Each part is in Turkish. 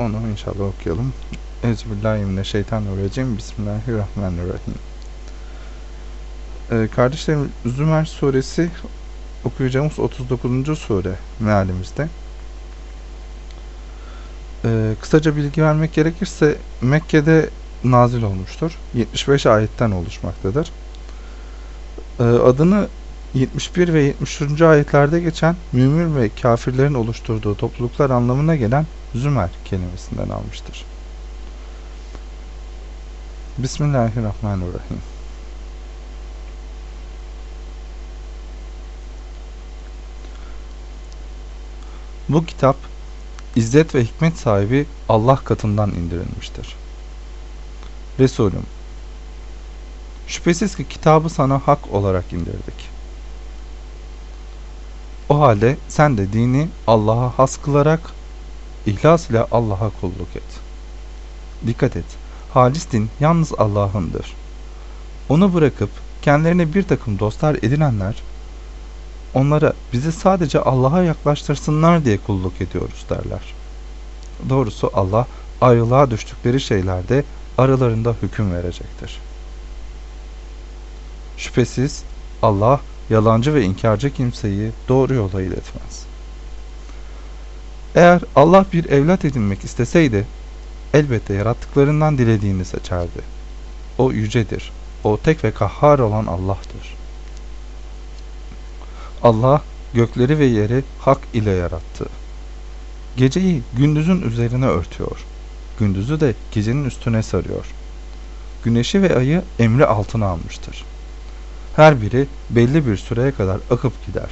Onu inşallah okuyalım. Euzubillahimineşşeytanirracim. Bismillahirrahmanirrahim. Ee, kardeşlerim Zümer suresi okuyacağımız 39. sure mealimizde. Ee, kısaca bilgi vermek gerekirse Mekke'de nazil olmuştur. 75 ayetten oluşmaktadır. Ee, adını 71 ve 73. ayetlerde geçen mümin ve kafirlerin oluşturduğu topluluklar anlamına gelen Zümer kelimesinden almıştır. Bismillahirrahmanirrahim. Bu kitap izzet ve hikmet sahibi Allah katından indirilmiştir. Resulüm Şüphesiz ki kitabı sana hak olarak indirdik. O halde sen de dini Allah'a has kılarak ihlas ile Allah'a kulluk et. Dikkat et, halis din yalnız Allah'ındır. Onu bırakıp kendilerine bir takım dostlar edinenler, onlara bizi sadece Allah'a yaklaştırsınlar diye kulluk ediyoruz derler. Doğrusu Allah ayrılığa düştükleri şeylerde aralarında hüküm verecektir. Şüphesiz Allah yalancı ve inkarcı kimseyi doğru yola iletmez. Eğer Allah bir evlat edinmek isteseydi, elbette yarattıklarından dilediğini seçerdi. O yücedir, o tek ve kahhar olan Allah'tır. Allah gökleri ve yeri hak ile yarattı. Geceyi gündüzün üzerine örtüyor, gündüzü de gecenin üstüne sarıyor. Güneşi ve ayı emri altına almıştır. Her biri belli bir süreye kadar akıp gider.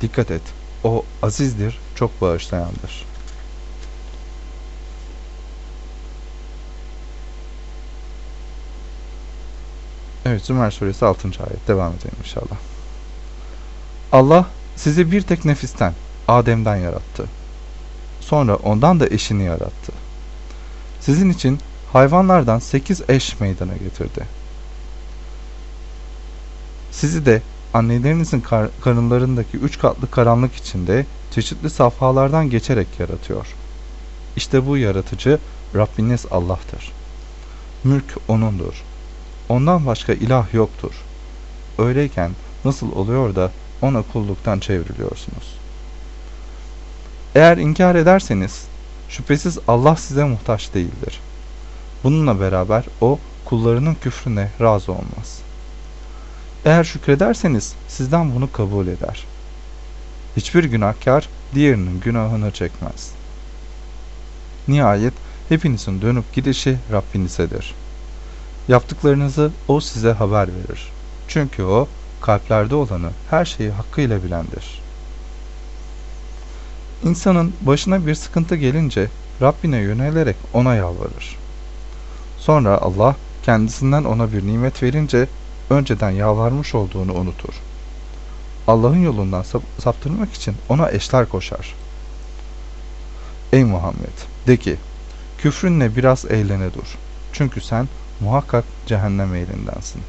Dikkat et, o azizdir, çok bağışlayandır. Evet, Zümer suresi 6. ayet. Devam edelim inşallah. Allah sizi bir tek nefisten, Adem'den yarattı. Sonra ondan da eşini yarattı. Sizin için hayvanlardan sekiz eş meydana getirdi. Sizi de annelerinizin kar karınlarındaki üç katlı karanlık içinde çeşitli safhalardan geçerek yaratıyor. İşte bu yaratıcı Rabbiniz Allah'tır. Mülk O'nundur. Ondan başka ilah yoktur. Öyleyken nasıl oluyor da O'na kulluktan çevriliyorsunuz? Eğer inkar ederseniz şüphesiz Allah size muhtaç değildir. Bununla beraber O kullarının küfrüne razı olmaz. Eğer şükrederseniz sizden bunu kabul eder. Hiçbir günahkar diğerinin günahını çekmez. Nihayet hepinizin dönüp gidişi Rabbinizedir. Yaptıklarınızı O size haber verir. Çünkü O kalplerde olanı her şeyi hakkıyla bilendir. İnsanın başına bir sıkıntı gelince Rabbine yönelerek ona yalvarır. Sonra Allah kendisinden ona bir nimet verince önceden yalvarmış olduğunu unutur. Allah'ın yolundan sap saptırmak için ona eşler koşar. Ey Muhammed! De ki, küfrünle biraz eğlene dur. Çünkü sen muhakkak cehennem ehlindensin.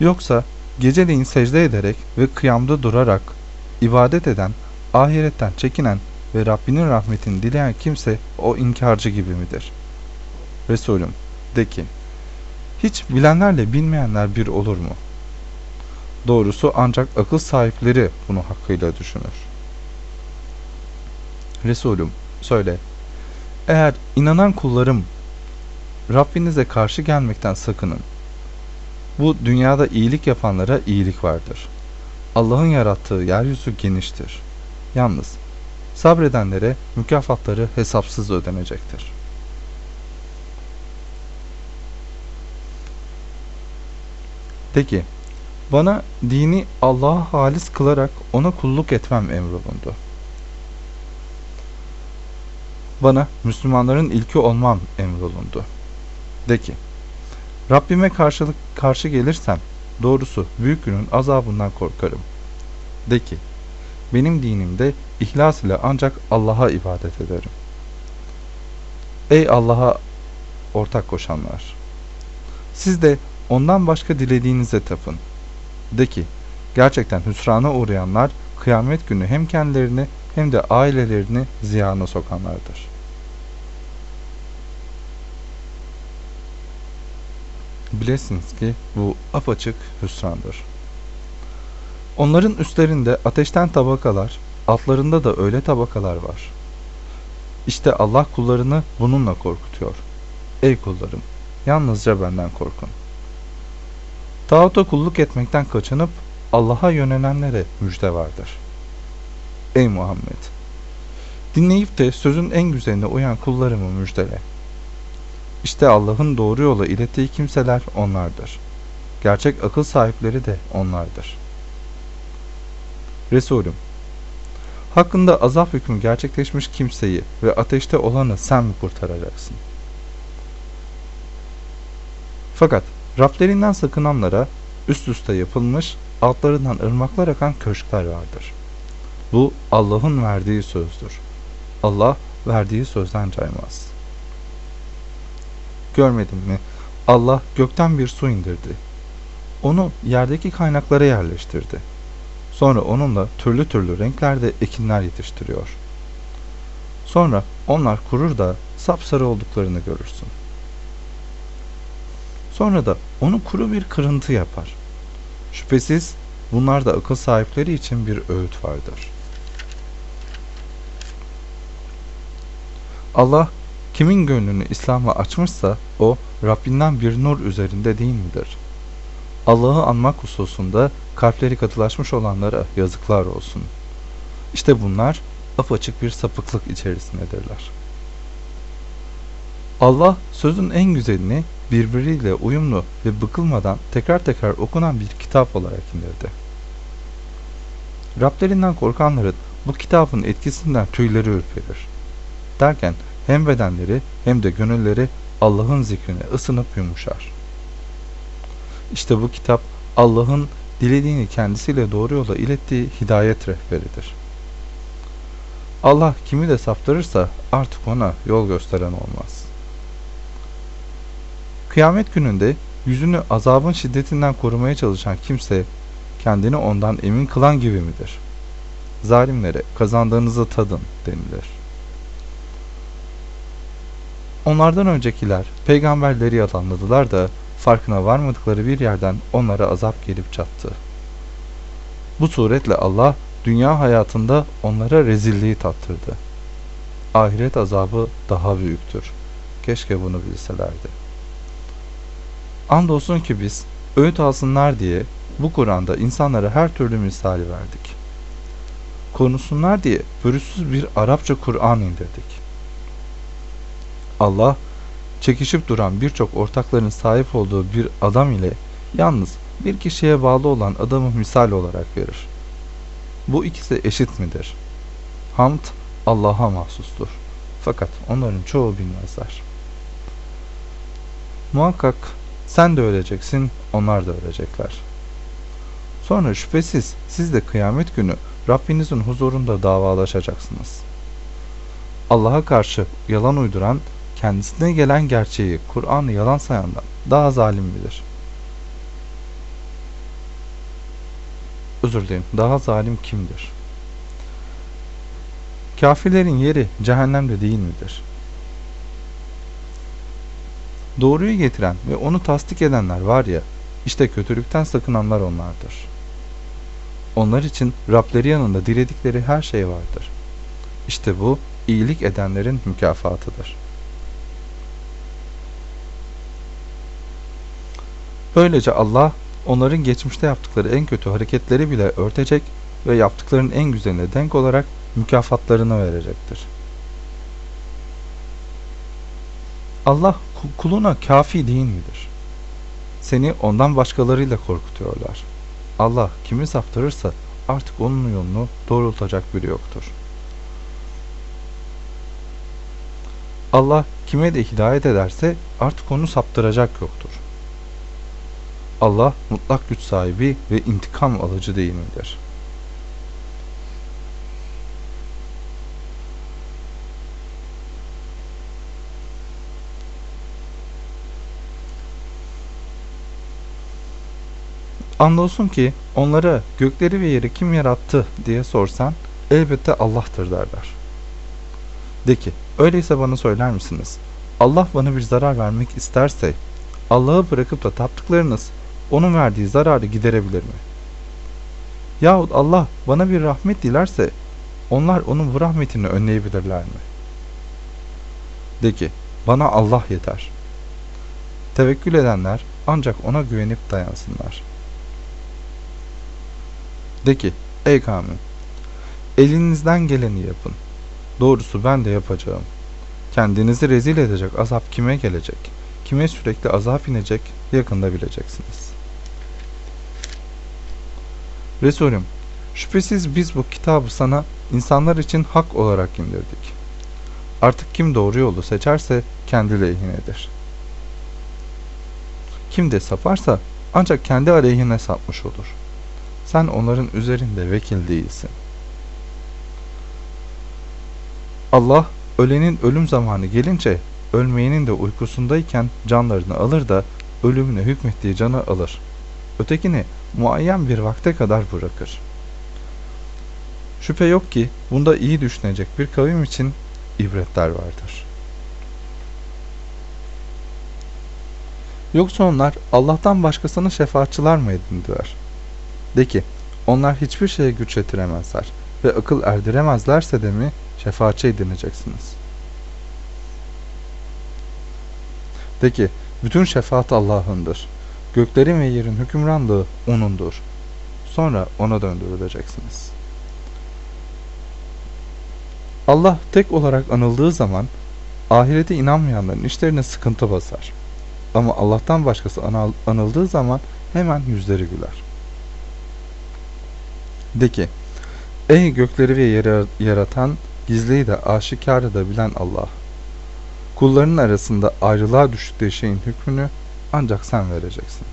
Yoksa geceleyin secde ederek ve kıyamda durarak ibadet eden, ahiretten çekinen ve Rabbinin rahmetini dileyen kimse o inkarcı gibi midir? Resulüm de ki, hiç bilenlerle bilmeyenler bir olur mu? Doğrusu ancak akıl sahipleri bunu hakkıyla düşünür. Resulüm söyle, eğer inanan kullarım Rabbinize karşı gelmekten sakının. Bu dünyada iyilik yapanlara iyilik vardır. Allah'ın yarattığı yeryüzü geniştir. Yalnız sabredenlere mükafatları hesapsız ödenecektir. De ki, bana dini Allah'a halis kılarak ona kulluk etmem emrolundu. Bana Müslümanların ilki olmam emrolundu. De ki, Rabbime karşılık karşı gelirsem doğrusu büyük günün azabından korkarım. De ki, benim dinimde ihlas ile ancak Allah'a ibadet ederim. Ey Allah'a ortak koşanlar! Siz de ondan başka dilediğinize tapın. De ki, Gerçekten hüsrana uğrayanlar kıyamet günü hem kendilerini hem de ailelerini ziyana sokanlardır. Bilesiniz ki bu apaçık hüsrandır. Onların üstlerinde ateşten tabakalar, altlarında da öyle tabakalar var. İşte Allah kullarını bununla korkutuyor. Ey kullarım, yalnızca benden korkun. Tağuta kulluk etmekten kaçınıp Allah'a yönelenlere müjde vardır. Ey Muhammed! Dinleyip de sözün en güzeline uyan kullarımı müjdele. İşte Allah'ın doğru yola ilettiği kimseler onlardır. Gerçek akıl sahipleri de onlardır. Resulüm, hakkında azap hükmü gerçekleşmiş kimseyi ve ateşte olanı sen mi kurtaracaksın? Fakat Rablerinden sakınanlara üst üste yapılmış altlarından ırmaklar akan köşkler vardır. Bu Allah'ın verdiği sözdür. Allah verdiği sözden caymaz. Görmedin mi? Allah gökten bir su indirdi. Onu yerdeki kaynaklara yerleştirdi. Sonra onunla türlü türlü renklerde ekinler yetiştiriyor. Sonra onlar kurur da sapsarı olduklarını görürsün. Sonra da onu kuru bir kırıntı yapar. Şüphesiz bunlar da akıl sahipleri için bir öğüt vardır. Allah kimin gönlünü İslam'a açmışsa o Rabbinden bir nur üzerinde değil midir? Allah'ı anmak hususunda kalpleri katılaşmış olanlara yazıklar olsun. İşte bunlar apaçık bir sapıklık içerisindedirler. Allah sözün en güzelini birbiriyle uyumlu ve bıkılmadan tekrar tekrar okunan bir kitap olarak indirdi. Rablerinden korkanların bu kitabın etkisinden tüyleri ürperir. Derken hem bedenleri hem de gönülleri Allah'ın zikrine ısınıp yumuşar. İşte bu kitap Allah'ın dilediğini kendisiyle doğru yola ilettiği hidayet rehberidir. Allah kimi de saptırırsa artık ona yol gösteren olmaz. Kıyamet gününde yüzünü azabın şiddetinden korumaya çalışan kimse kendini ondan emin kılan gibi midir? Zalimlere kazandığınızı tadın denilir. Onlardan öncekiler peygamberleri yalanladılar da farkına varmadıkları bir yerden onlara azap gelip çattı. Bu suretle Allah dünya hayatında onlara rezilliği tattırdı. Ahiret azabı daha büyüktür. Keşke bunu bilselerdi. Andolsun ki biz öğüt alsınlar diye bu Kur'an'da insanlara her türlü misali verdik. Konuşsunlar diye pürüzsüz bir Arapça Kur'an indirdik. Allah çekişip duran birçok ortakların sahip olduğu bir adam ile yalnız bir kişiye bağlı olan adamı misal olarak verir. Bu ikisi eşit midir? Hamd Allah'a mahsustur. Fakat onların çoğu bilmezler. Muhakkak sen de öleceksin, onlar da ölecekler. Sonra şüphesiz siz de kıyamet günü Rabbinizin huzurunda davalaşacaksınız. Allah'a karşı yalan uyduran, kendisine gelen gerçeği, Kur'an'ı yalan sayandan daha zalim bilir. Özür dilerim, daha zalim kimdir? Kafirlerin yeri cehennemde değil midir? Doğruyu getiren ve onu tasdik edenler var ya, işte kötülükten sakınanlar onlardır. Onlar için Rableri yanında diledikleri her şey vardır. İşte bu iyilik edenlerin mükafatıdır. Böylece Allah onların geçmişte yaptıkları en kötü hareketleri bile örtecek ve yaptıklarının en güzeline denk olarak mükafatlarını verecektir. Allah kuluna kafi değil midir? Seni ondan başkalarıyla korkutuyorlar. Allah kimi saptırırsa artık onun yolunu doğrultacak biri yoktur. Allah kime de hidayet ederse artık onu saptıracak yoktur. Allah mutlak güç sahibi ve intikam alıcı değil midir?'' Ki onlara gökleri ve yeri kim yarattı diye sorsan elbette Allah'tır derler. De ki öyleyse bana söyler misiniz? Allah bana bir zarar vermek isterse Allah'ı bırakıp da taptıklarınız onun verdiği zararı giderebilir mi? Yahut Allah bana bir rahmet dilerse onlar onun bu rahmetini önleyebilirler mi? De ki bana Allah yeter. Tevekkül edenler ancak ona güvenip dayansınlar. De ki ey kavmim elinizden geleni yapın. Doğrusu ben de yapacağım. Kendinizi rezil edecek azap kime gelecek? Kime sürekli azap inecek yakında bileceksiniz. Resulüm şüphesiz biz bu kitabı sana insanlar için hak olarak indirdik. Artık kim doğru yolu seçerse kendi lehinedir. Kim de saparsa ancak kendi aleyhine sapmış olur. Sen onların üzerinde vekil değilsin. Allah ölenin ölüm zamanı gelince ölmeyenin de uykusundayken canlarını alır da ölümüne hükmettiği canı alır. Ötekini muayyen bir vakte kadar bırakır. Şüphe yok ki bunda iyi düşünecek bir kavim için ibretler vardır. Yoksa onlar Allah'tan başkasını şefaatçılar mı edindiler? De ki, onlar hiçbir şeye güç yetiremezler ve akıl erdiremezlerse de mi şefaatçi edineceksiniz? De ki, bütün şefaat Allah'ındır. Göklerin ve yerin hükümranlığı O'nundur. Sonra O'na döndürüleceksiniz. Allah tek olarak anıldığı zaman ahirete inanmayanların işlerine sıkıntı basar. Ama Allah'tan başkası anıldığı zaman hemen yüzleri güler. De ki, ey gökleri ve yeri yaratan, gizliyi de aşikarı da bilen Allah! Kullarının arasında ayrılığa düştüğü şeyin hükmünü ancak sen vereceksin.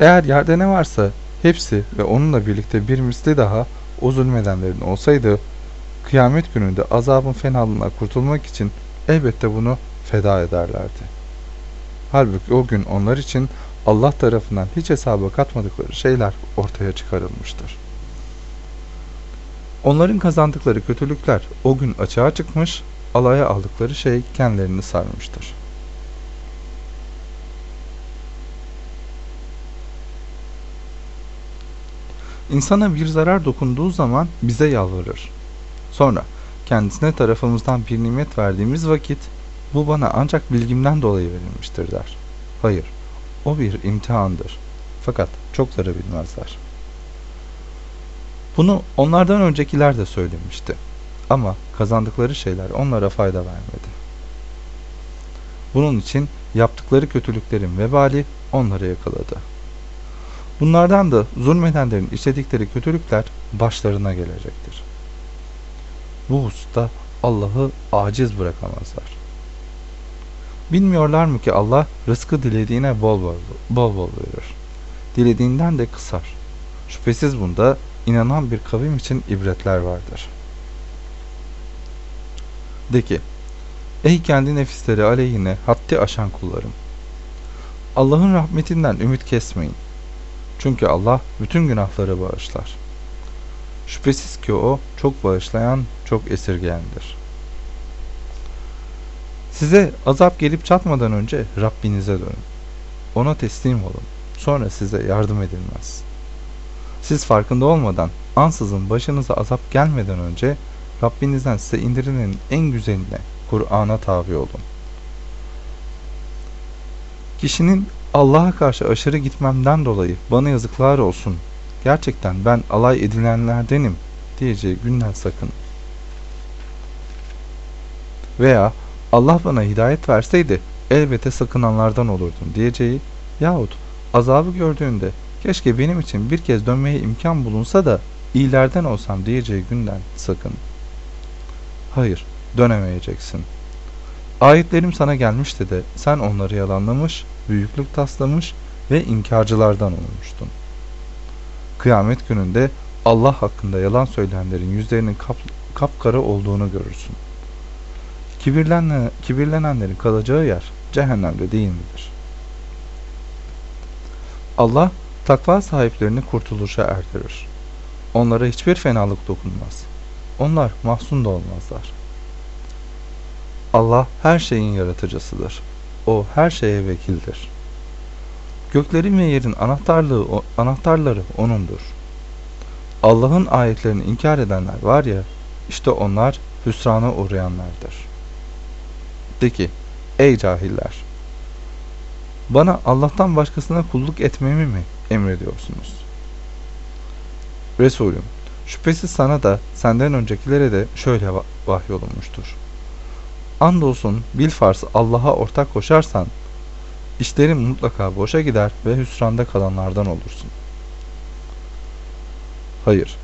Eğer yerde ne varsa hepsi ve onunla birlikte bir misli daha o zulmedenlerin olsaydı, kıyamet gününde azabın fenalığına kurtulmak için elbette bunu feda ederlerdi. Halbuki o gün onlar için Allah tarafından hiç hesaba katmadıkları şeyler ortaya çıkarılmıştır. Onların kazandıkları kötülükler o gün açığa çıkmış, alaya aldıkları şey kendilerini sarmıştır. İnsana bir zarar dokunduğu zaman bize yalvarır. Sonra kendisine tarafımızdan bir nimet verdiğimiz vakit bu bana ancak bilgimden dolayı verilmiştir der. Hayır, o bir imtihandır. Fakat çokları bilmezler. Bunu onlardan öncekiler de söylemişti. Ama kazandıkları şeyler onlara fayda vermedi. Bunun için yaptıkları kötülüklerin vebali onları yakaladı. Bunlardan da zulmedenlerin işledikleri kötülükler başlarına gelecektir. Bu hususta Allah'ı aciz bırakamazlar. Bilmiyorlar mı ki Allah rızkı dilediğine bol bol, bol bol verir. Dilediğinden de kısar. Şüphesiz bunda inanan bir kavim için ibretler vardır. De ki, ey kendi nefisleri aleyhine haddi aşan kullarım. Allah'ın rahmetinden ümit kesmeyin. Çünkü Allah bütün günahları bağışlar. Şüphesiz ki o çok bağışlayan, çok esirgeyendir. Size azap gelip çatmadan önce Rabbinize dönün. Ona teslim olun. Sonra size yardım edilmez. Siz farkında olmadan ansızın başınıza azap gelmeden önce Rabbinizden size indirilenin en güzeline Kur'an'a tabi olun. Kişinin Allah'a karşı aşırı gitmemden dolayı bana yazıklar olsun. Gerçekten ben alay edilenlerdenim diyeceği günden sakın. Veya Allah bana hidayet verseydi elbette sakınanlardan olurdum diyeceği yahut azabı gördüğünde keşke benim için bir kez dönmeye imkan bulunsa da iyilerden olsam diyeceği günden sakın. Hayır, dönemeyeceksin. Ayetlerim sana gelmişti de sen onları yalanlamış, büyüklük taslamış ve inkarcılardan olmuştun. Kıyamet gününde Allah hakkında yalan söyleyenlerin yüzlerinin kap, kapkara olduğunu görürsün. Kibirlenle, kibirlenenlerin kalacağı yer cehennemde değil midir? Allah takva sahiplerini kurtuluşa erdirir. Onlara hiçbir fenalık dokunmaz. Onlar mahzun da olmazlar. Allah her şeyin yaratıcısıdır. O her şeye vekildir. Göklerin ve yerin anahtarlığı anahtarları O'nundur. Allah'ın ayetlerini inkar edenler var ya, işte onlar hüsrana uğrayanlardır. De ki, ey cahiller! Bana Allah'tan başkasına kulluk etmemi mi emrediyorsunuz? Resulüm, şüphesiz sana da senden öncekilere de şöyle va- vahyolunmuştur. Andolsun bilfars Allah'a ortak koşarsan, işlerin mutlaka boşa gider ve hüsranda kalanlardan olursun. Hayır,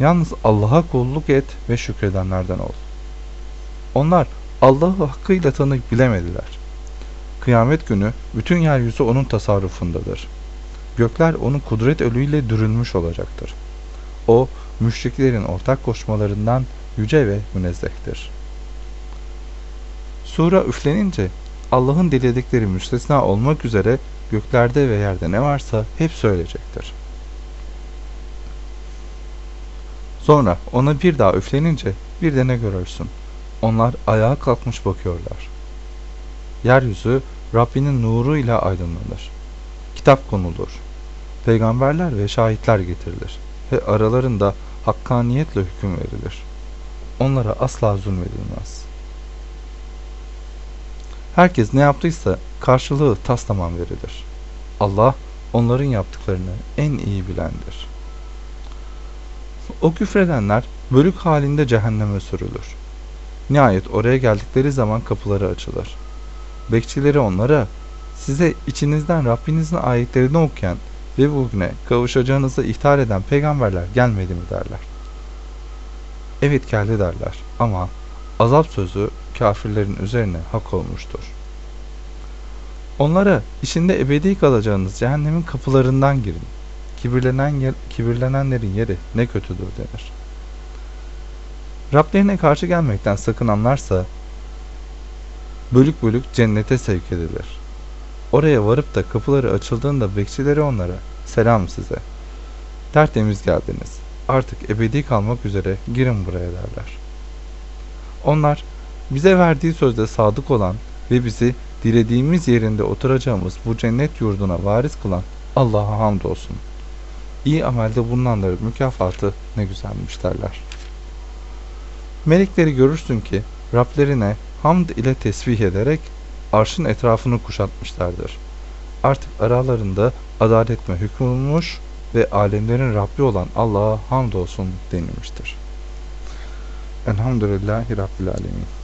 yalnız Allah'a kulluk et ve şükredenlerden ol. Onlar Allah'ı hakkıyla tanıyıp bilemediler. Kıyamet günü bütün yeryüzü onun tasarrufundadır. Gökler onun kudret ölüyle dürülmüş olacaktır. O, müşriklerin ortak koşmalarından yüce ve münezzehtir. Sura üflenince Allah'ın diledikleri müstesna olmak üzere göklerde ve yerde ne varsa hep söyleyecektir. Sonra ona bir daha üflenince bir de ne görürsün? Onlar ayağa kalkmış bakıyorlar. Yeryüzü Rabbinin nuru ile aydınlanır. Kitap konulur. Peygamberler ve şahitler getirilir ve aralarında hakkaniyetle hüküm verilir. Onlara asla zulmedilmez. Herkes ne yaptıysa karşılığı tas tamam verilir. Allah onların yaptıklarını en iyi bilendir. O küfredenler bölük halinde cehenneme sürülür. Nihayet oraya geldikleri zaman kapıları açılır. Bekçileri onlara size içinizden Rabbinizin ayetlerini okuyan ve bugüne kavuşacağınızı ihtar eden peygamberler gelmedi mi derler. Evet geldi derler ama azap sözü kafirlerin üzerine hak olmuştur. Onlara içinde ebedi kalacağınız cehennemin kapılarından girin. Kibirlenen yer, kibirlenenlerin yeri ne kötüdür denir. Rablerine karşı gelmekten sakınanlarsa bölük bölük cennete sevk edilir. Oraya varıp da kapıları açıldığında bekçileri onlara selam size. Tertemiz geldiniz. Artık ebedi kalmak üzere girin buraya derler. Onlar bize verdiği sözde sadık olan ve bizi dilediğimiz yerinde oturacağımız bu cennet yurduna varis kılan Allah'a hamdolsun. İyi amelde bulunanların mükafatı ne güzelmiş derler. Melekleri görürsün ki Rablerine hamd ile tesbih ederek arşın etrafını kuşatmışlardır. Artık aralarında adaletle hükmolunmuş ve alemlerin Rabbi olan Allah'a hamdolsun denilmiştir. Elhamdülillahi Rabbil Alemin.